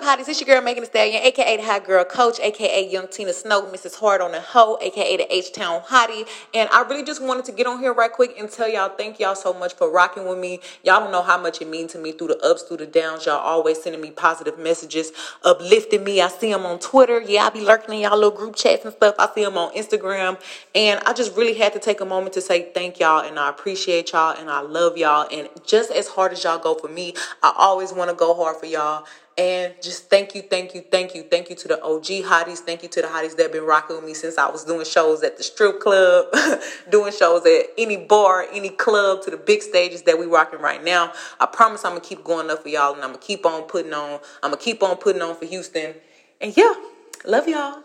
up, hotties? It's your girl Megan Thee Stallion, aka the Hot Girl Coach, aka Young Tina Snow, Mrs. Hard on the Hoe, aka the H Town Hottie. And I really just wanted to get on here right quick and tell y'all thank y'all so much for rocking with me. Y'all don't know how much it means to me through the ups, through the downs. Y'all always sending me positive messages, uplifting me. I see them on Twitter. Yeah, I be lurking in y'all little group chats and stuff. I see them on Instagram. And I just really had to take a moment to say thank y'all and I appreciate y'all and I love y'all. And just as hard as y'all go for me, I always want to go hard for y'all. And just thank you, thank you, thank you, thank you to the OG hotties. Thank you to the hotties that have been rocking with me since I was doing shows at the strip club, doing shows at any bar, any club, to the big stages that we rocking right now. I promise I'm gonna keep going up for y'all, and I'm gonna keep on putting on. I'm gonna keep on putting on for Houston. And yeah, love y'all.